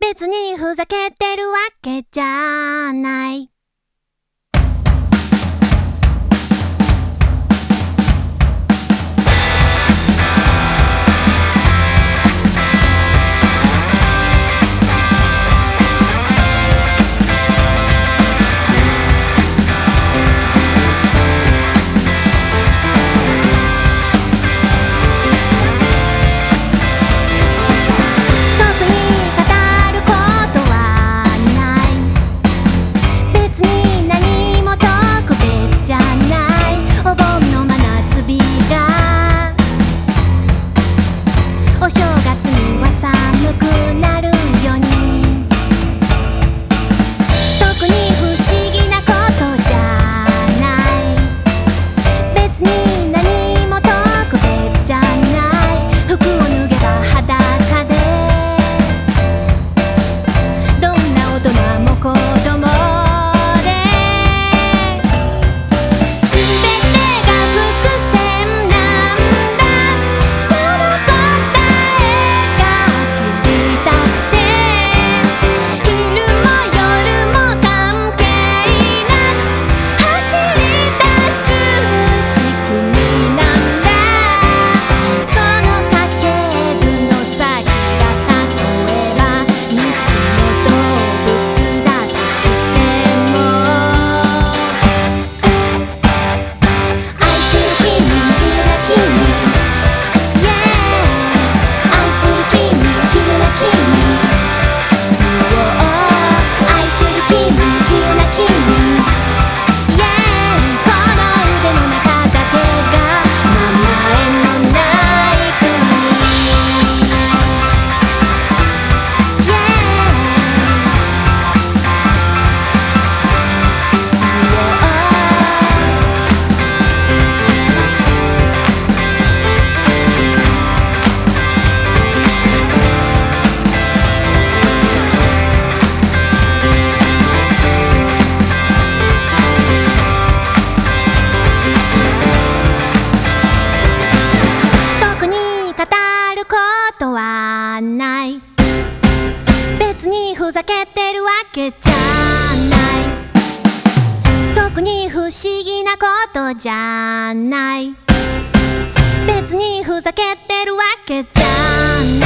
別にふざけてるわけじゃない。ふざけてるわけじゃない。特に不思議なことじゃない。別にふざけてるわけじゃない。